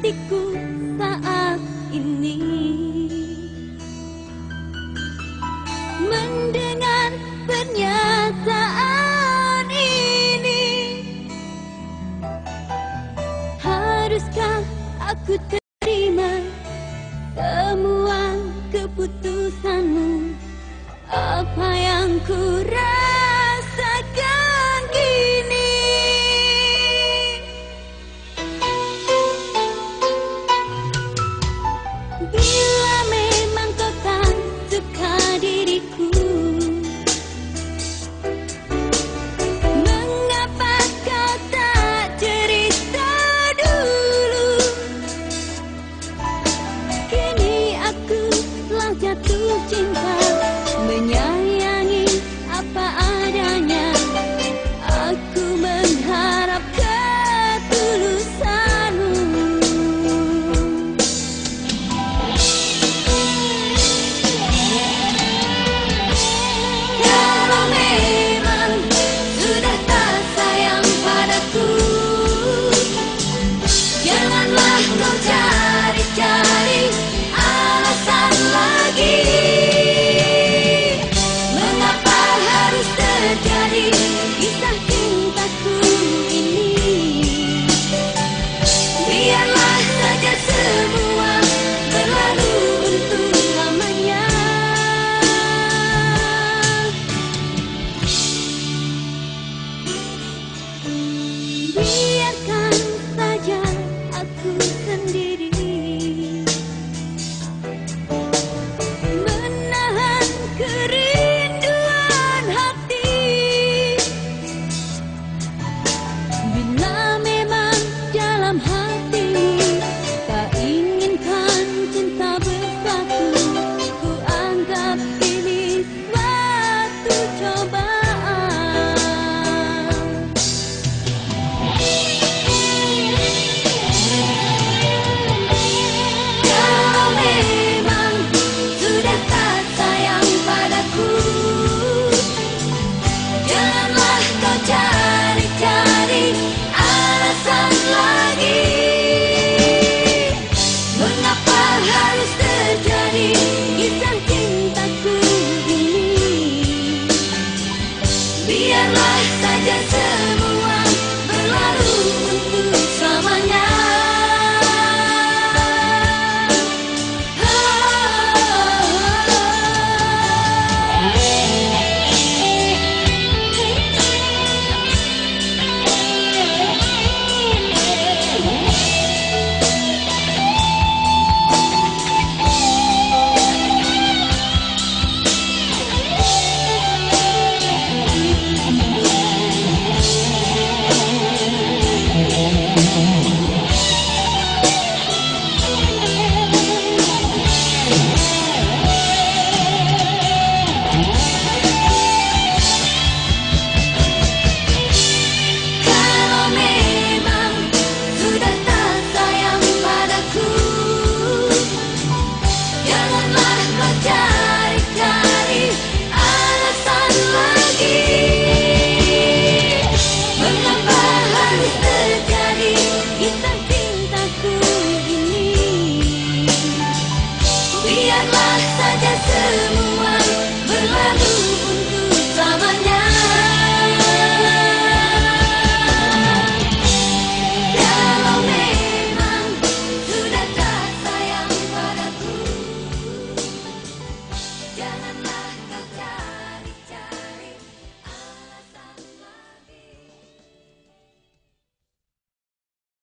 hatiku saat ini. Mendengar pernyataan ini Haruskah aku You. ない